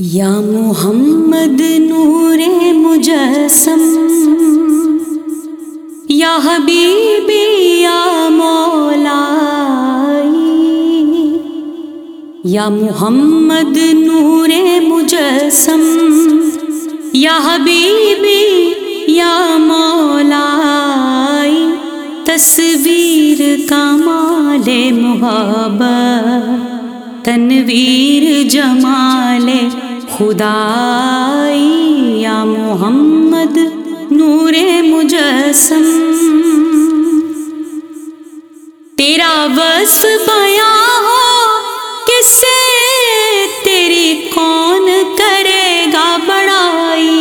یا محمد نور مجسم، یا حبیبی، یا مولائی، یا محمد نور مجسم، یا حبیبی، یا مولائی، تصویر کمال محبت، تنویر جمال خدائی، یا محمد، نور مجسم۔ تیرا وصف بیاں ہو کس سے تیری کون کرے گا بڑائی؟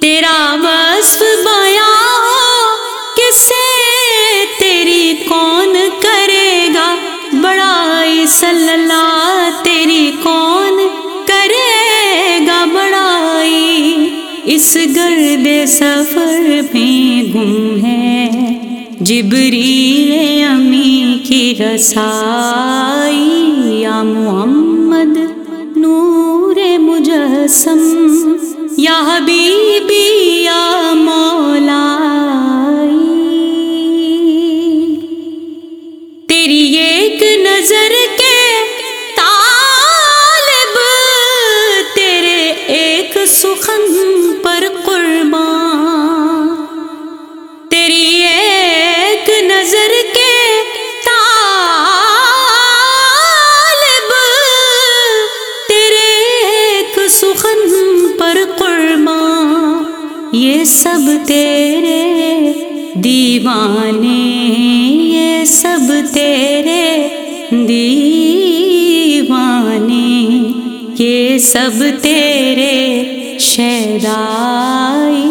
تیرا وصف بیاں ہو کس سے تیری کون کرے گا بڑائی؟ صلی اللہ اس گرد سفر میں گم ہے۔ جبریل امی کی رسائی یا محمد نور مجسم یا حبیبی یا مولائی۔ تیری ایک نظر نظر کے طالب تیرے ایک سخن پر قربان یہ سب تیرے دیوانے، یہ سب تیرے دیوانے، یہ سب تیرے شہدائی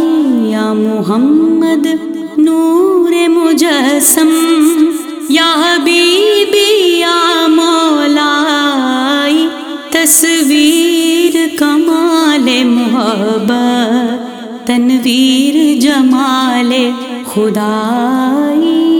یا محمد نور مجسم یا حبیبی یا مولائی تصویر کمال محبت تنویر جمال خدائی۔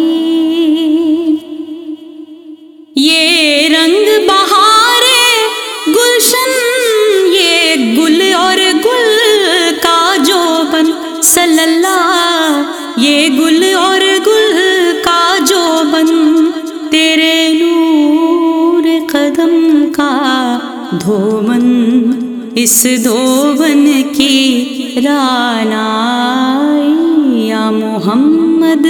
دھومن اس دھوبن کی رانائی یا محمد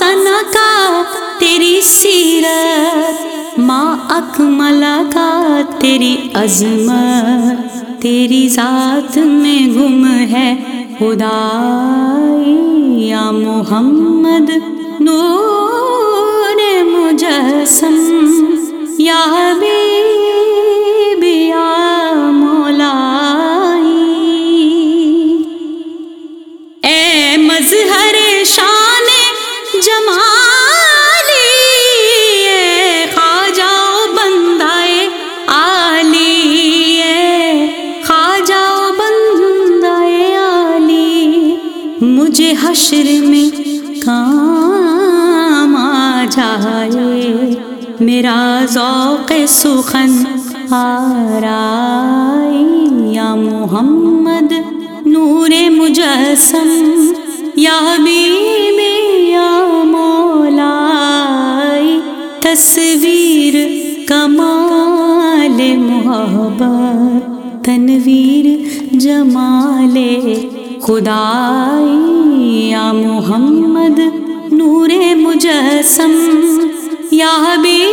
سنا کا تیری سیرت، ماں اکملا کا، تیری عظمت، تیری ذات میں گم ہے خدائی، یا محمد، نور مجسم، یا بھی مجھے حشر میں کام آ جائے۔ میرا ذوق سخن آرائی یا محمد نور مجسم، یا حبیب، یا مولائی، تصویر کمال محبت، تنویر جمال خدائی یا محمد نور مجسم یا حبیب